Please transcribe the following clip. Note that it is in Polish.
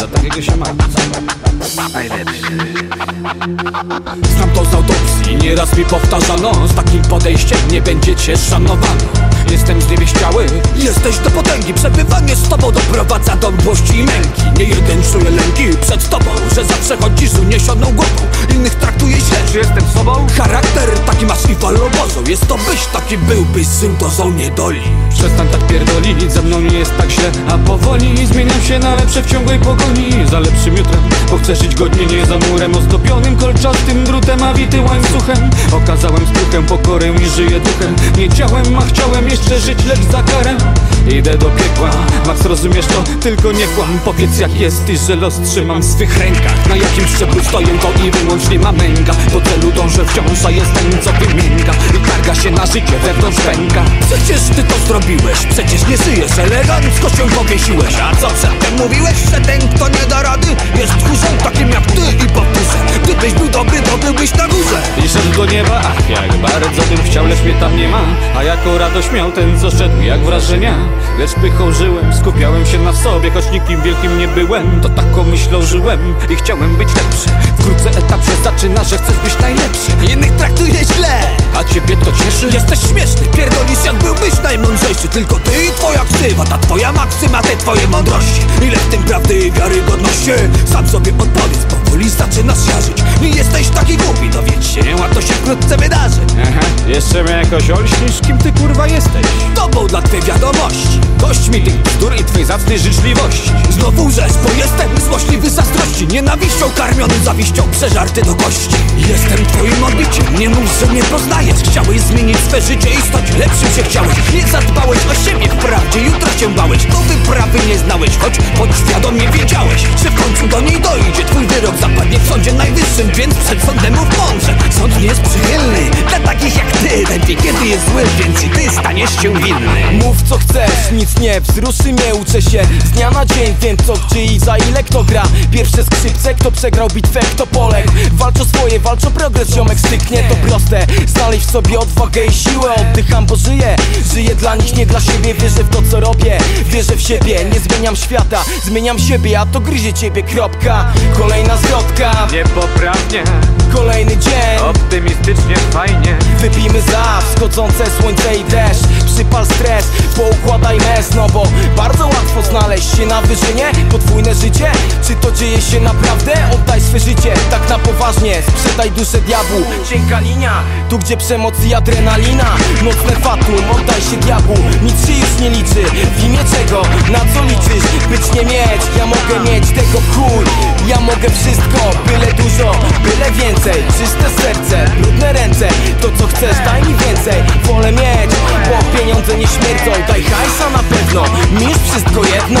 Za takiego się ma. Najlepszy. Znam to z autopsji, nieraz mi powtarzano Z takim podejściem nie będziecie szanowani. Jestem zniewieściały Jesteś do potęgi. Przebywanie z tobą doprowadza do mdłości i męki. Nie jeden czuje lęki przed tobą Że zawsze chodzisz z uniesioną głową. Innych traktuje źle. Czy jestem sobą? Charakter taki masz i Jest to byś taki byłbyś syn dozą niedoli. Przestań tak pierdolić, ze mną nie jest tak źle. A powoli zmieniam się na lepsze w ciągłej pogoni. Za lepszym jutrem, bo chcę żyć godnie Nie za murem. Ozdobionym kolczastym drutem A wity łańcuchem Okazałem skruchę pokorę i żyję duchem. Nie ciałem, a chciałem jeszcze żyć, lecz za karę. Idę do piekła, Max rozumiesz to? Tylko nie kłam, powiedz jak jest i że los trzymam w swych rękach. Na jakim szczeblu stoję to i wyłącznie ma męga. Do celu dążę wciąż, a jestem co wymięga na życie wewnątrz pęka Przecież ty to zrobiłeś, przecież nie żyjesz Elegancko się powiesiłeś. A co przedtem mówiłeś, że ten kto nie da rady Jest tchórzem takim jak ty i powtórzę Gdybyś był dobry, to byłbyś na górze. I szedł do nieba, ach jak bardzo bym chciał, lecz mnie tam nie ma. A jaką radość miał ten, co szedł jak wrażenia. Lecz pychą żyłem, skupiałem się na sobie Choć nikim wielkim nie byłem, to taką myślą żyłem I chciałem być lepszy. Wkrótce etap się zaczyna, że chcesz być najlepszy. Innych traktuje źle, a ciebie ta twoja maksyma, te twoje mądrości. Ile w tym prawdy i wiarygodności? Sam sobie odpowiedz, powoli zaczynasz jarzyć. Nie jesteś taki głupi, dowiedz się, a to się wkrótce wydarzy Aha, jeszcze mnie jakoś olśnisz, kim ty kurwa jesteś? Tobą dla twej wiadomości. Dość mi tych bzdur i twej zacnej życzliwości. Znowu rzecz, bo zazdrości Nienawiścią karmiony zawiścią przeżarty do kości. Jestem twoim odbiciem, nie mów, że nie poznajesz. Chciałeś zmienić swe życie i stać lepszym się chciałeś. Nie zadbałeś o siebie wprawdzie, jutro się bałeś. To wyprawy nie znałeś, choć podświadomie wiedziałeś Że w końcu do niej dojdzie, twój wyrok zapadnie w sądzie najwyższym Więc przed sądem mów mądrze, sąd nie jest przychylny Dla takich jak ty, wie kiedy jest zły, więc i ty staniesz się winny. Mów co chcesz, nic nie wzruszy mnie Uczę się. Z dnia na dzień, wiem co, gdzie i za ile kto gra. Pierwsze skrzypce, kto przegrał bitwę, kto poległ. Walcz o swoje, walcz o progres, ziomek styknie To proste, znaleźć w sobie odwagę i siłę Oddycham, bo żyję, żyję dla nich, nie dla siebie Wierzę w to co robię, wierzę w siebie Nie zmieniam świata, zmieniam siebie, a to gryzie ciebie, kropka. Kolejna zwrotka, Niepoprawnie, kolejny dzień. Optymistycznie, fajnie. Wypijmy za wschodzące słońce i deszcz. Przypal stres, poukładaj mes No bo bardzo łatwo znaleźć się na wyżynie. Podwójne życie, czy to dzieje się naprawdę? Oddaj swe życie, tak na poważnie. Sprzedaj duszę diabłu, cienka linia Tu gdzie przemoc i adrenalina. Nocne fatum, oddaj się diabłu. Nic się już nie liczy, w imię czego? Na co liczysz? Być nie mieć, ja mogę mieć tego chuj Ja mogę wszystko, byle dużo, byle więcej. Czyste serce, brudne ręce. To co chcesz, daj mi więcej. Wolę mieć, bo pieniądze nie śmierdzą. Daj hajsa na pewno, mi już wszystko jedno